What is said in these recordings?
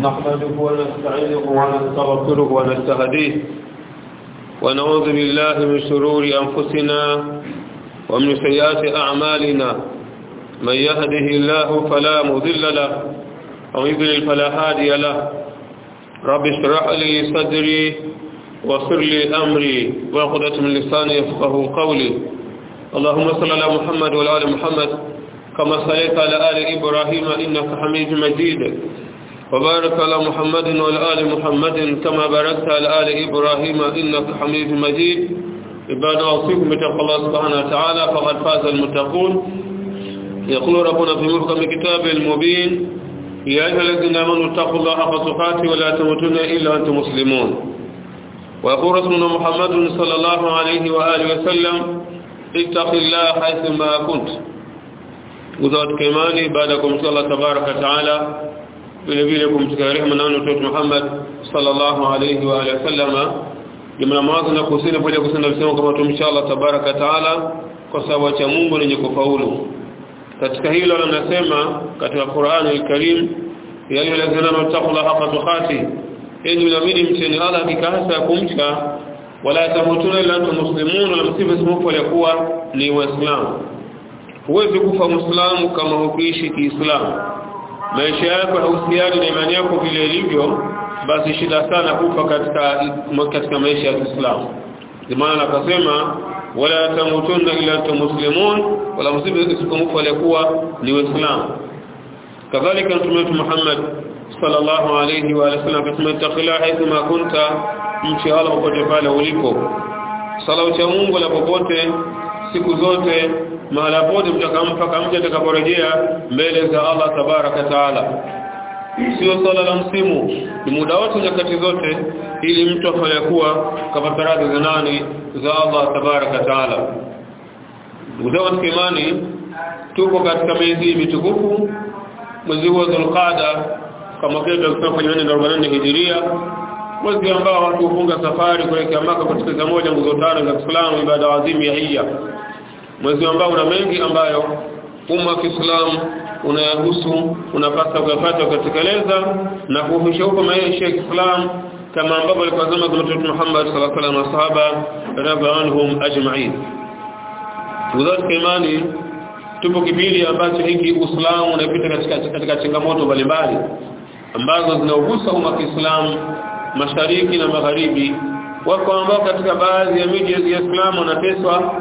نحمده ونستعينه ونستغفره ونستهديه ونعوذ بالله من شرور أنفسنا ومن سيئات أعمالنا. من يهده الله فلا مضل له ويضلل فلا هادي له. رب اشرح لي صدري وصر لي أمري وعقدة من لساني يفقه قولي. اللهم صل على محمد وعلى آل محمد كما صليت على آل إبراهيم إنك حميد مجيد. وبارك على محمد وعلى آل محمد كما باركت على آل إبراهيم إنك حميد مجيد. عباد أوصيكم بتقوى الله سبحانه وتعالى فقد فاز المتقون. يقول ربنا في محكم كتابه المبين يا أيها الذين آمنوا اتقوا الله حق تقاته ولا تموتن إلا وأنتم مسلمون. ويقول رسولنا محمد صلى الله عليه وآله وسلم اتق الله حيث ما كنت. وذات كمالي بعدكم صلى الله تبارك وتعالى. Vile vile kumtukia rehema na mtume Muhammad sallallahu alayhi wa alihi wasallama jumla mwanzo na kusini pamoja kusema kusema kama tumsha Allah tabaraka taala kwa sababu cha Mungu lenye kufaulu. Katika hilo anasema katika Qur'an al-Karim ya ayyuhallazina taqullaha haqqa tuqati enyi mnaamini mcheni Allah kikasa kumcha. Wala tamutuna illa antum muslimun wala msifu isipokuwa kuwa ni waislamu. Huwezi kufa muislamu kama hukuishi kiislamu maisha yako hausiani na imani yako vile ilivyo basi shida sana kufa katika katika maisha ya Kiislamu maana akasema wala tamutunna ila antum muslimun wala msifu isipokuwa kuwa ni waislamu. Kadhalika mtume wetu Muhammad sallallahu alayhi wa sallam akasema taqila haitha ma kunta mchi Allah popote pale ulipo. Sala cha Mungu la popote siku zote mahala pote mtakampa kamja atakaporejea mbele za Allah tabaraka taala. Sio sala la msimu ni muda wote nyakati zote ili mtu afanye kuwa kapata radhi za nani za Allah tabaraka taala. Ndugu imani tuko katika miezi mitukufu. Mwezi wa Dhulqaada kama kile tulikuwa kwenye 44 Hijiria mwezi ambao watu hufunga safari kuelekea Maka katika moja nguzo tano za Kiislamu ibada adhimu ya hija mwezi ambao una mengi ambayo umma wa Kiislamu unayahusu unapasa kuyapata ukatekeleza na kuhusisha huko maisha ya Kiislamu kama ambavyo alikuwa zama za Mtume Muhammad sallallahu alaihi wasallam na sahaba radhiallahu ajma'in. Tudhati imani tupo kipindi ambacho hiki Uislamu unapita katika katika changamoto mbalimbali ambazo zinaogusa umma wa Kiislamu mashariki na magharibi. Wako ambao katika baadhi ya miji ya Uislamu wanateswa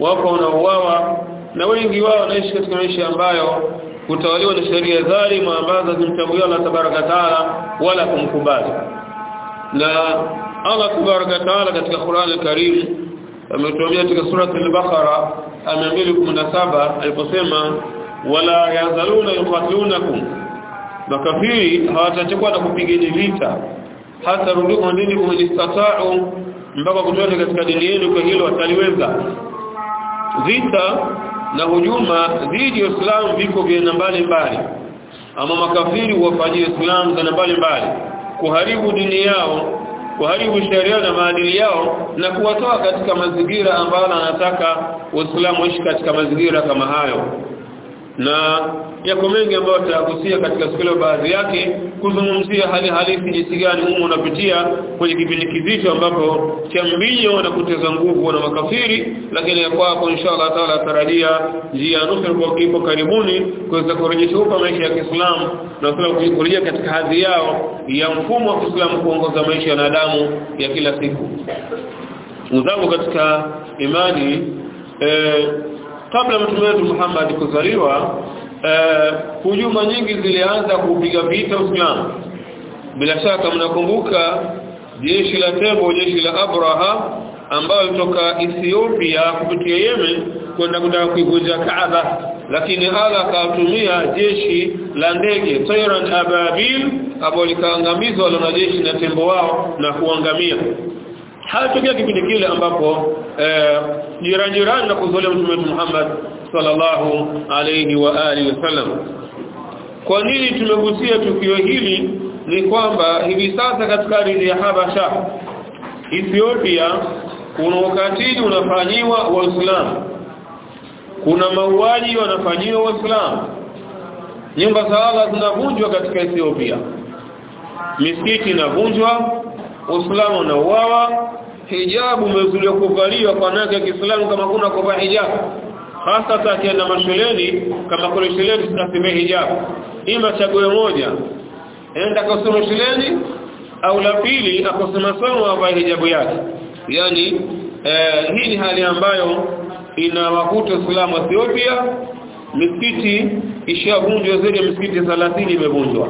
wako wanauawa na wengi wao wanaishi katika maisha ambayo kutawaliwa na sheria dhalimu ambazo zimtambuliwa Allah tabaraka taala wala kumkubali. Na Allah tabaraka taala katika Qur'an al-Karim ametuambia katika sura al-Baqara aya 217 aliposema wala yazaluna yuqatilunakum. Makafiri hawatachukua na kupigeni vita. Hata rudukum dini kumistata'u mpaka kutoka katika dini yenu kwa hilo wataliweza vita na hujuma dhidi ya Uislamu viko vya mbali mbali ama makafiri wafanyie Uislamu za mbalimbali mbali kuharibu dini yao kuharibu sheria na maadili yao na kuwatoa katika mazingira ambayo anataka Uislamu ishi katika mazingira kama hayo na yako mengi ambayo tutagusia katika siku baadhi yake kuzungumzia hali halisi jinsi gani umo unapitia kwenye kipindi kizito ambapo cha mbinyo na kuteza nguvu na makafiri lakini ya kwako inshallah taala tarajia njia nusra kwa kipo karibuni kuweza kurejesha upa maisha ya Kiislamu na kurejea katika hadhi yao ya mfumo wa Kiislamu kuongoza maisha ya wanadamu ya kila siku. Mzangu katika imani eh, kabla mtume wetu Muhammad kuzaliwa eh, hujuma nyingi zilianza kupiga vita Uislamu. Bila shaka mnakumbuka jeshi la Tebo jeshi la Abraha ambayo litoka Ethiopia kupitia Yemen kwenda kutaka kuivunja Kaaba. Lakini Allah kaatumia jeshi la ndege Tayran Ababil ambao likaangamizwa na jeshi na tembo wao na kuangamia hatokea kipindi kile ambapo jirani jirani na kuzolia mtume Muhammad sallallahu alayhi wa alihi wasallam kwa nini tumegusia tukio hili? Ni kwamba hivi sasa katika ardhi ya Habasha Ethiopia kuna ukatili unafanyiwa waislamu. Kuna mauaji wanafanyiwa waislamu. Nyumba za Allah zinavunjwa katika Ethiopia. Misikiti inavunjwa Uislamu unauawa hijabu umezuliwa kuvaliwa kwa nake ya Kiislamu kama kuna kuvaa hijabu. Hasa akienda mashuleni kama kule shuleni tunasimamia hijabu. Ima chague moja. Enda kusoma shuleni au la pili akosema somo avae hijabu yake. Yani eh, hii ni hali ambayo inawakuta Uislamu Ethiopia. Misikiti ishavunjwa zaidi ya misikiti 30 imevunjwa.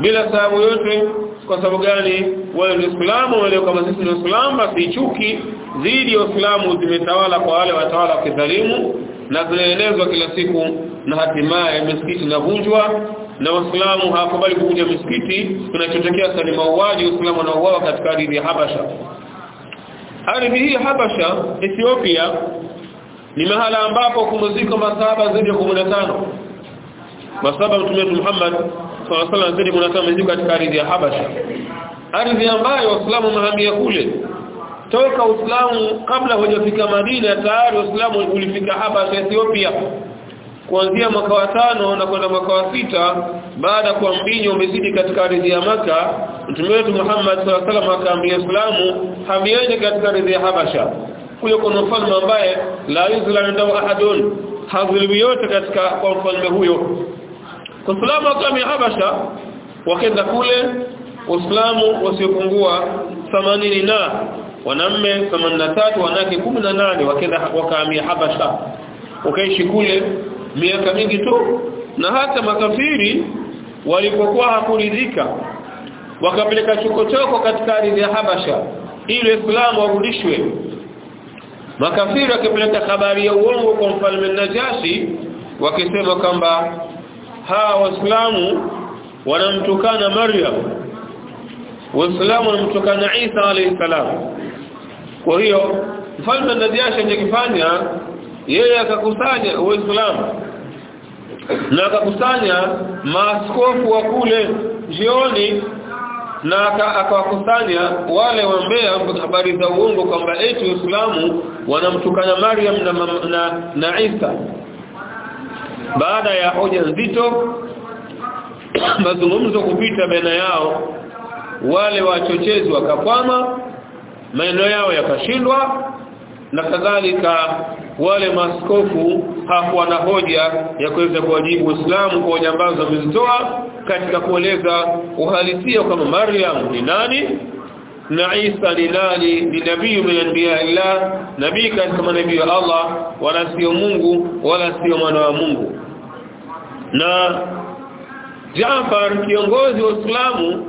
Bila sababu yote kwa sababu gani? Wale ni wale kama sisi ni Uislamu basi chuki dhidi ya Uislamu zimetawala kwa wale watawala wa kidhalimu na zinaenezwa kila siku na hatimaye misikiti inavunjwa na Waislamu hawakubali kuja misikiti. Tunachotokea ni mauaji Uislamu unauawa katika ardhi ya Habasha. Ardhi hii Habasha Ethiopia ni mahala ambapo kumuziko masaba zaidi ya 15 masaba mtume Muhammad alaihi wasallam zaidi ya 15 katika ardhi ya Habasha. Ardhi ambayo Waislamu mahamia kule. Toka Uislamu kabla hujafika Madina tayari Uislamu ulifika Habasha Ethiopia. Kuanzia mwaka wa tano na kwenda mwaka wa sita baada kwa mbinyo umezidi katika ardhi ya maka Mtume wetu Muhammad sallallahu alaihi wasallam akaambia Uislamu hamieni katika ardhi ya Habasha. Kule kuna mfalme ambaye la yuzla ndao ahadun. Hazulimi yote katika kwa mfalme huyo Uislamu akamia Habasha wakaenda kule waislamu wasiopungua 80 na wanaume 83 wanawake 18 wakaenda wakahamia Habasha. Wakaishi kule miaka mingi tu. Na hata makafiri walipokuwa hakuridhika wakapeleka chokochoko katika ardhi ya Habasha ili Uislamu warudishwe. Makafiri wakapeleka habari ya uongo kwa mfalme Najashi wakisema kwamba hawa waislamu wanamtukana Maryam. Waislamu wanamtukana Isa alayhi salam. Kwa hiyo mfalme Najashi angekifanya yeye akakusanya waislamu na akakusanya maaskofu wa kule jioni na akawakusanya wale wambea habari za uongo kwamba eti Uislamu wanamtukana Maryam na, na, na Isa baada ya hoja nzito mazungumzo kupita baina yao wale wachochezi wakakwama maeneo yao yakashindwa na kadhalika wale maskofu hakuwa na hoja ya kuweza kuwajibu Uislamu kwa hoja ambazo wamezitoa katika kueleza uhalisia kama Maryam ni nani na Isa ni nani? Ni nabii min anbiya illa nabii katika manabii wa Allah wala sio Mungu wala sio mwana wa Mungu. Na Jaafar kiongozi wa Uislamu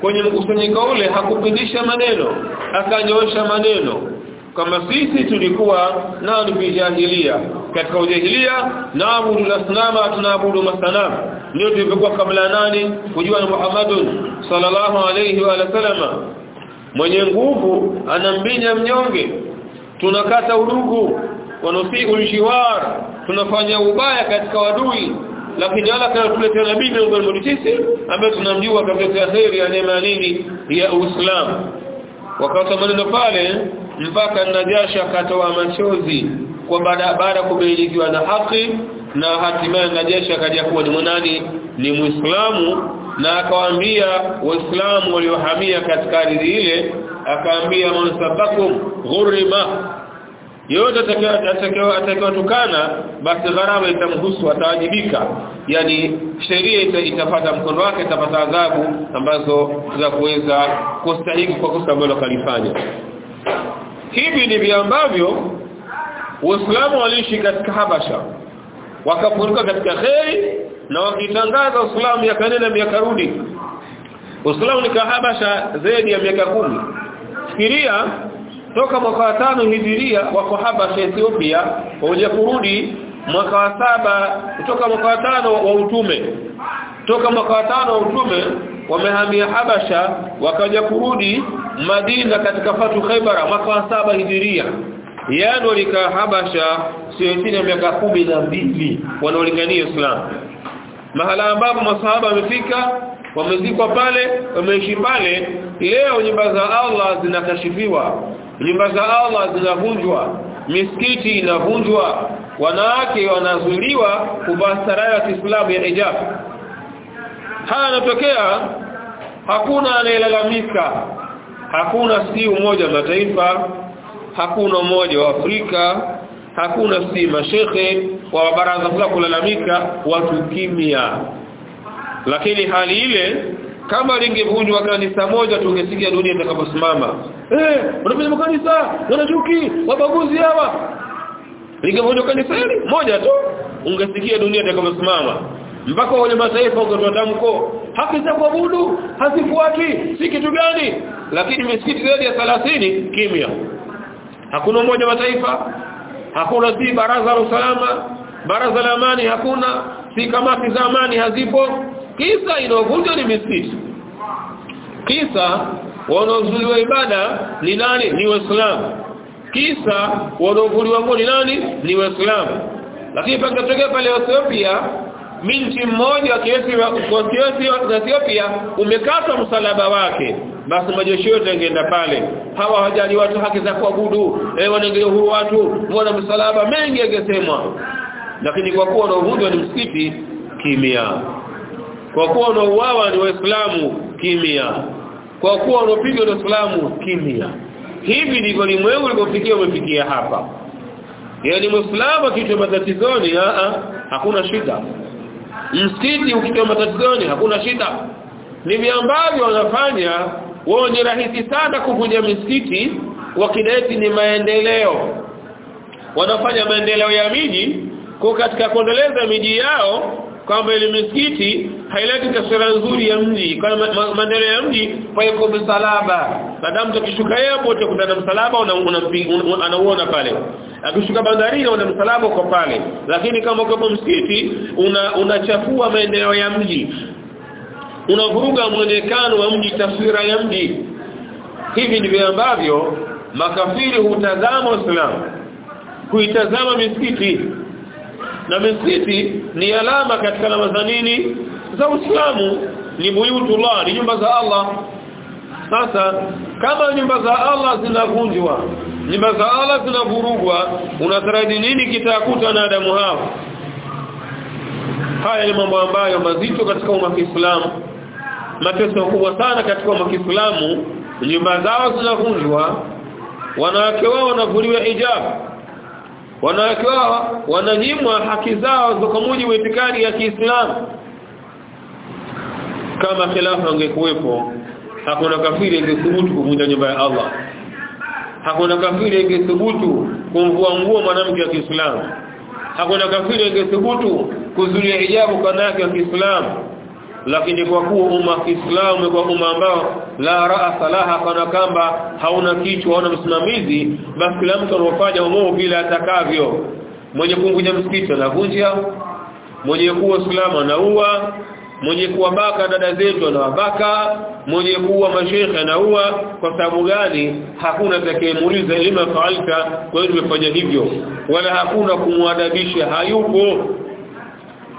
kwenye mkusanyiko ule hakupindisha maneno akanyoosha maneno. Kama sisi tulikuwa nao ujahilia katika ujahilia naabudu lasnama tunaabudu masanamu. Ndio tulivyokuwa kabla nani? Kujua na Muhammadun sallallahu alayhi wa sallama mwenye nguvu anambinya mnyonge. Tunakata udugu wanusi ulshiwar tunafanya ubaya katika wadui lakini ala kana tuletea nabii miongoni mwetu sisi ambaye tunamjua kheri ya neema nini? Ya Uislamu. Wakati maneno pale mpaka Najasha akatoa machozi kwa baada baada kubainikiwa na haki na hatimaye Najasha akaja kuwa ni mwanani ni Muislamu na akawaambia waislamu waliohamia katika ardhi ile akaambia mansabakum ghurima. Yote atakayotukana basi gharama itamhusu atawajibika. Yani sheria ita, itapata mkono wake itapata adhabu ambazo za kuweza kustahili kwa kosa ambalo kalifanya hivi ndivyo ambavyo waislamu waliishi katika Habasha. Wakafunika katika kheri na wakitangaza Uislamu yakanena miaka rudi. Uislamu ni kahabasha zaidi ya miaka kumi. Fikiria toka mwaka wa tano hijiria wako Habasha Ethiopia waje kurudi mwaka wa saba kutoka mwaka wa tano wa utume. Toka mwaka wa tano wa utume wamehamia Habasha wakaja kurudi Madina katika fatu Khaybar mwaka wa saba hijiria. Yani walikaa Habasha sio chini ya miaka kumi na mbili wanaolingania Islam mahala ambapo masahaba wamefika wamezikwa pale wameishi pale leo nyumba za Allah zinakashifiwa nyumba za Allah zinavunjwa misikiti inavunjwa wanawake wanazuiliwa kuvaa saraya ya Kiislamu ya hijab. Haya yanatokea hakuna anayelalamika hakuna si umoja mataifa hakuna umoja wa Afrika hakuna si mashekhe wa baraza kula kulalamika watu kimya. Lakini hali ile kama lingevunjwa kanisa moja tungesikia dunia itakaposimama. Eh unapenda kanisa wanachuki wabaguzi hawa. Lingevunjwa kanisa hili moja tu ungesikia dunia itakaposimama. Mpaka wale mataifa ukatoa tamko haki za kuabudu hazifuati si kitu gani? Lakini misikiti zaidi ya 30 kimya. Hakuna mmoja mataifa hakuna si baraza la usalama baraza la amani hakuna si kamati za amani hazipo. Kisa inaovunjwa ni misikiti kisa wanaozuliwa ibada ni nani? Ni waislamu. Kisa wanaovuliwa nguo ni nani? Ni waislamu. Lakini pangetokea pale Ethiopia binti mmoja wa Ethiopia umekata msalaba wake basi majeshi yote yangeenda pale. Hawa hawajali watu haki za kuabudu. Eh wanaangalia huru watu muone msalaba mengi yangesemwa. Lakini kwa kuwa wanaovunjwa ni msikiti kimya. Kwa kuwa wanaouawa ni waislamu kimya. Kwa kuwa wanaopigwa ni waislamu kimya. Hivi ndivyo limwengu ulipofikia umefikia hapa. Yaani muislamu akiitwa matatizoni a hakuna shida. Msikiti ukitoa matatizoni hakuna shida. Ni ambavyo wanafanya wao ni rahisi sana kuvunja misikiti wakidai ni maendeleo. Wanafanya maendeleo ya miji kwa katika kuendeleza miji yao kwamba ile misikiti haileti taswira nzuri ya mji. Kwa maendeleo ya mji paiko msalaba. Baadamu tukishuka hapo utakutana msalaba anauona pale. Akishuka bandarini una msalaba uko pale. Lakini kama uko msikiti unachafua una maendeleo ya mji unavuruga mwonekano wa mji taswira ya mji. Hivi ndivyo ambavyo makafiri hutazama Uislamu kuitazama misikiti. Na misikiti ni alama katika alama za nini? Za Uislamu. Ni buyutullah ni nyumba za Allah. Sasa kama nyumba za Allah zinavunjwa nyumba za Allah zinavurugwa unataraji nini kitakuta na Adamu hao? Haya ni mambo ambayo mazito katika umma wa Kiislamu mateso makubwa sana katika umma wa nyumba zao zinavunjwa wanawake wao wanavuliwa hijab wanawake wao wananyimwa haki zao kwa mujibu itikadi ya Kiislamu. Kama khilafa angekuwepo hakuna kafiri angethubutu kuvunja nyumba ya Allah. Hakuna kafiri angethubutu kumvua nguo mwanamke wa Kiislamu. Hakuna kafiri angethubutu kuzuia hijabu kwa wanawake wa Kiislamu lakini kwa kuwa umma Islam kwa umma ambao la ra'a salaha kana kamba hauna kichwa hauna msimamizi basi kila mtu anofanya umoja bila atakavyo. Mwenye kuvunja msikiti anavunja mwenye kuwa Uislamu anaua mwenye kuwa baka dada zetu anawabaka mwenye kuwa mashehe anaua. Kwa sababu gani? Hakuna atakayemuuliza lima faalta? Kwa hiyo tumefanya hivyo. Wala hakuna kumwadabisha hayupo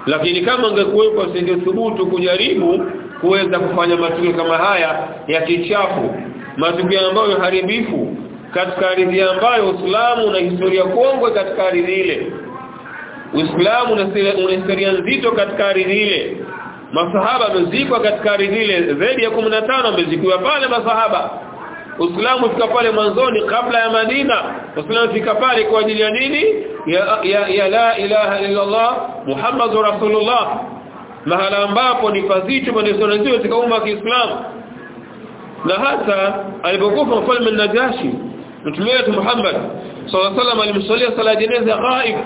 lakini kama angekuwepo asingethubutu kujaribu kuweza kufanya matukio kama haya ya kichafu matukio ambayo haribifu katika ardhi ambayo Uislamu na historia kongwe katika ardhi ile. Uislamu una historia nzito katika ardhi ile. Masahaba wamezikwa katika ardhi ile. Zaidi ya 15 wamezikiwa pale masahaba Uislamu fika pale mwanzoni kabla ya Madina. Uislamu fika pale kwa ajili ya nini? Ya, ya, la ilaha illa Allah Muhammadur Rasulullah. Mahala ambapo ni pazito maneno katika umma wa Kiislamu. Na hata alipokufa mfalme Najashi mtume wetu Muhammad sallallahu alaihi alimsalia sala jeneza ghaib.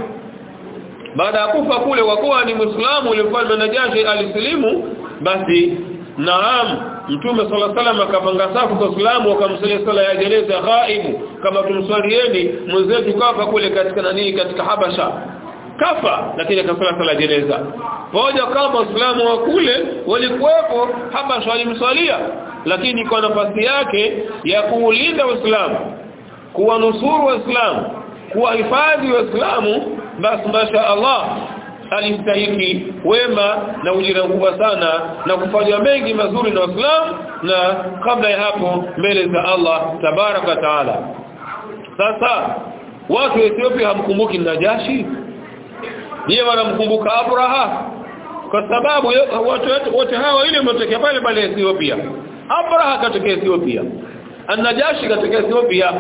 Baada ya kufa kule kwa kuwa ni muislamu ule mfalme Najashi alisilimu basi naam mtume sala salam akapanga safu kwa islamu akamsalia sala ya jeneza ghaibu. Kama tumswalieni mwenzetu kafa kule katika nani katika Habasha. Kafa lakini akasala sala jeneza. Moja kama Waislamu wa kule walikuwepo Habasha walimswalia. Lakini kwa nafasi yake ya kuulinda Uislamu kuwanusuru Waislamu kuwahifadhi Waislamu basi masha Allah alistahiki wema na ujira mkubwa sana na kufanya mengi mazuri na Waislamu na kabla ya hapo mbele za Allah tabaraka taala. Sasa watu wa Ethiopia hamkumbuki Najashi? Ndiye wanamkumbuka Abraha? Kwa sababu watu wote hawa ile mtokea pale pale Ethiopia. Abraha katoka Ethiopia. An-Najashi katoka Ethiopia.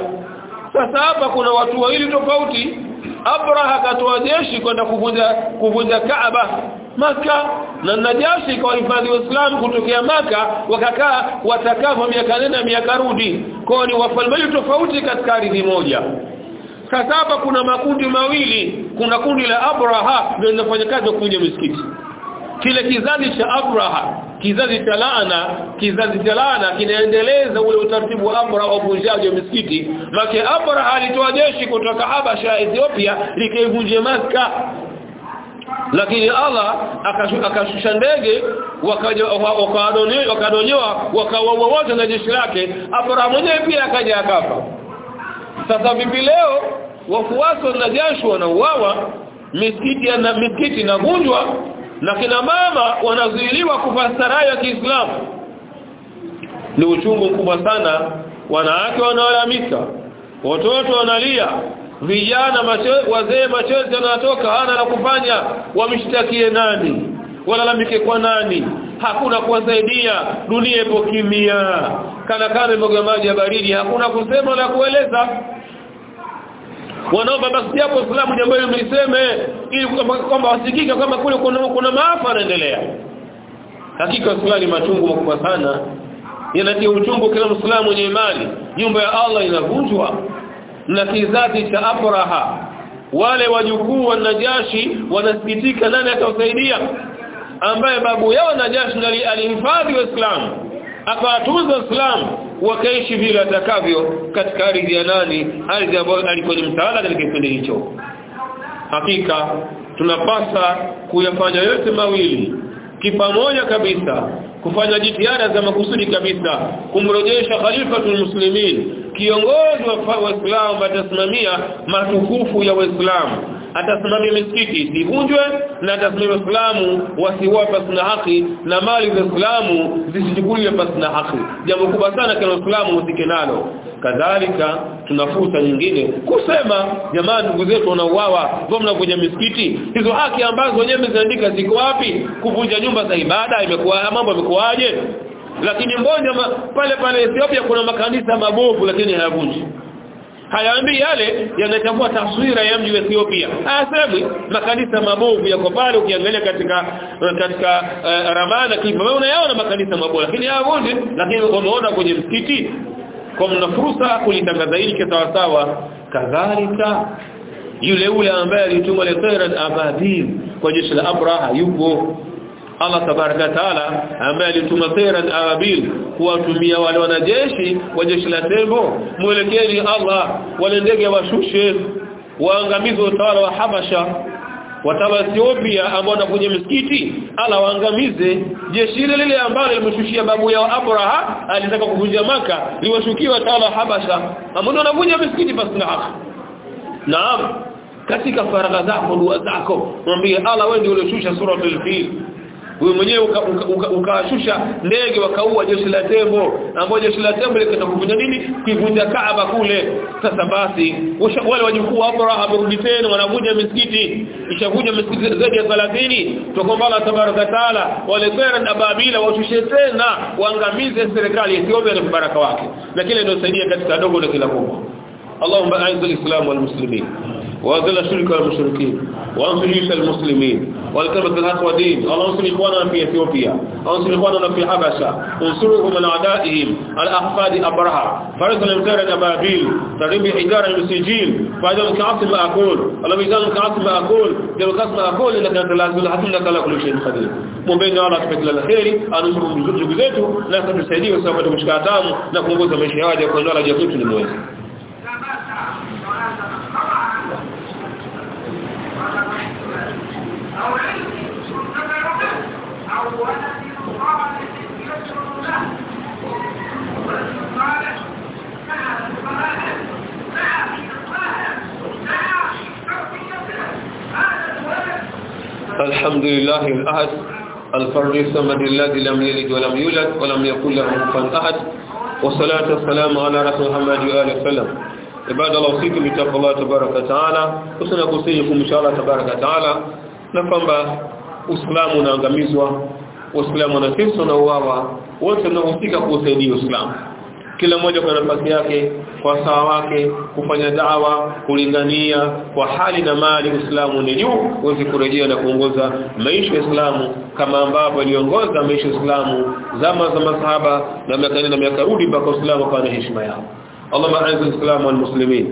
Sasa hapa kuna watu wawili tofauti Abraha akatoa jeshi kwenda kuvunja kuvunja Kaaba maka na Najashi wa Islam kutokea maka wakakaa watakavyo miaka nenda miaka rudi. Kwa ni wafalme tofauti katika ardhi moja. Sasa hapa kuna makundi mawili. Kuna kundi la Abraha ndio linafanya kazi kuvunja misikiti. Kile kizazi cha Abraha kizazi cha laana kizazi cha laana kinaendeleza ule utaratibu wa Amra wa uvunjaji misikiti. Maki Amra alitoa jeshi kutoka Habasha Ethiopia likaivunja maska lakini Allah akashusha ndege wakadonyoa wakawaua wote na jeshi lake. Abraha mwenyewe pia akaja akafa. Sasa vipi leo wafuasi wa Najashi wanauawa misikiti na misikiti inavunjwa na kina mama wanazuiliwa kuvaa ya Kiislamu. Ni uchungu mkubwa sana wanawake wanaolamika watoto wanalia vijana wazee machozi yanatoka hana la kufanya wamshtakie nani? Walalamike kwa nani? Hakuna kuwasaidia dunia ipo kimya. Kana kana maji ya baridi hakuna kusema la kueleza wanaomba basi hapo Uislamu jambo hilo mliseme ili kwamba wasikike kama kule kuna, kuna maafa yanaendelea. Hakika Uislamu ni machungu makubwa sana. Yanatia uchungu kila Muislamu mwenye imani. Nyumba ya Allah inavunjwa na kizazi cha Abraha. Wale wajukuu wa Najashi wanasikitika nani atawasaidia? Ambaye babu yao Najashi ndiye alihifadhi Uislamu akawatunza Uislamu wakaishi vile atakavyo katika ardhi ya nani ardhi ambayo alikuwa ni mtawala katika kipindi hicho. Hakika tunapasa kuyafanya yote mawili. Kipamoja kabisa kufanya jitihada za makusudi kabisa kumrejesha khalifatul muslimin kiongozi wa waislamu atasimamia matukufu ya waislamu atasimamia misikiti isivunjwe na atasimamia waislamu wasiwape pasina haki na mali za waislamu zisichukuliwe pasina haki. Jambo kubwa sana kwa waislamu usike nalo. Kadhalika tuna fursa nyingine. Kusema jamani ndugu zetu wanauawa wao kwenye misikiti hizo haki ambazo wenyewe mmeziandika ziko wapi? Kuvunja nyumba za ibada imekuwa mambo yamekuaje lakini mbona pale pale Ethiopia kuna makanisa mabovu lakini hayavunji hayaambii yale yanachambua taswira ya mji wa Ethiopia. Hayasemi makanisa mabovu yako pale ukiangalia katika katika uh, ramana klipa unayaona makanisa mabovu lakini hayavunji lakini wameona kwenye msikiti. Kwa mna fursa kulitangaza hili kwa sawa kadhalika yule ule ambaye alituma letairan abadi kwa jeshi la Abraha yupo Allah tabaraka taala ambaye alituma tairan ababil kuwatumia wale wanajeshi wa jeshi la tembo. Mwelekeeni Allah wale ndege washushe waangamize utawala wa Habasha watawala Ethiopia ambao wanakuja msikiti ala waangamize. Jeshi lile lile ambalo limeshushia babu yao Abraha alitaka kuvunja maka liwashukia watawala Habasha. Ambao wanavunja msikiti basi na haki. Naam katika faragha zako dua zako mwambie Allah wewe ndiye ulioshusha suratul fil wewe mwenyewe ukashusha ndege wakaua jeshi la tembo ambao jeshi la tembo likataka nini? Kuivunja Kaaba kule. Sasa basi wale wajukuu Abraha amerudi tena wanavunja misikiti. Ishavunja misikiti zaidi ya 30 tukomba Allah tabaraka taala. Wale Bera na Babila washushe tena waangamize serikali Ethiopia na baraka wake. Na kile ndio saidia katika dogo na kila kubwa Allahumma a'izz al-islam wal muslimin وأذل شرك المشركين وأنصر جيش المسلمين والتبس الحق ودين اللهم انصر إخواننا في إثيوبيا انصر إخواننا في حبشة انصرهم من أعدائهم الأحفاد أبرها فرق الامتار الأبابيل ترمي حجاره المسجين فإذا فاجعل كعصب أقول اللهم اجعل كعصب أقول جل كعصب أقول إنك أنت لازم حتى لك على كل شيء خدير مبين على الله الخير انصر بزوج zetu na kutusaidia usababu kushika hatamu na kuongoza maisha yao kwa njia ya kitu ni mwezi الحمد لله الأحد الفرد الصمد الذي لم يلد ولم يولد ولم يكن له كفوا أحد والصلاة والسلام على رسول محمد وآله وسلم. ibada la usiku mitaka Allah tabaraka taala usina kusiji kumsha tabaraka taala na kwamba uislamu unaangamizwa uislamu unateswa na uwawa wote mnahusika kuusaidia uislamu. Kila mmoja kwa nafasi yake kwa sawa wake kufanya dawa kulingania kwa hali na mali Uislamu ni juu uweze kurejea na kuongoza maisha ya Uislamu kama ambavyo aliongoza maisha ya Uislamu zama za masahaba na miaka na miaka rudi mpaka Uislamu kwa heshima yao. اللهم أعز الإسلام والمسلمين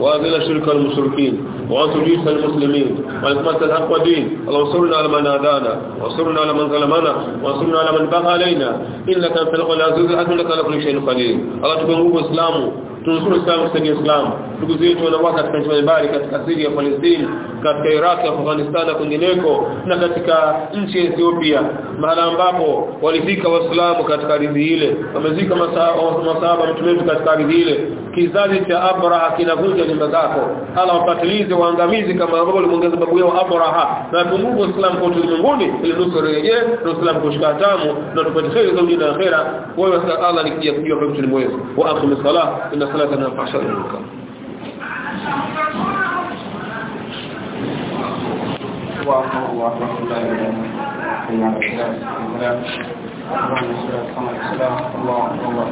وأذل الشرك والمشركين وأنصر جيش المسلمين واثبت الحق والدين. اللهم انصرنا على من عادانا وانصرنا على من ظلمنا وانصرنا على من بغى علينا. إنك أنت العزيز الحكيم انك على كل شيء قدير. الله تكون اسلامه tunusuru Uislamu kusaidia Islam ndugu zetu wanawake katika nchi mbalimbali katika Syria Palestina katika Iraq Afghanistan na kwingineko na katika nchi ya Ethiopia. Mahali ambapo walifika waislamu katika ardhi ile. Wamezika masahaba mtume wetu katika ardhi ile. Kizazi cha Abraha kinavunja nyumba zako. Hala wapatilize waangamizi kama ambavyo walimwongeza babu yao Abraha. Na kumungu Uislamu kwa ulimwenguni ili nusu rejee na Uislamu kushika tamu na tupate kheri za dunia na akhera. Wewe Allah nikija kujua kwa mtu mwezo wa akhi salah inna salata na fahsha munkar ورحمة الله وبركاته الله الله الله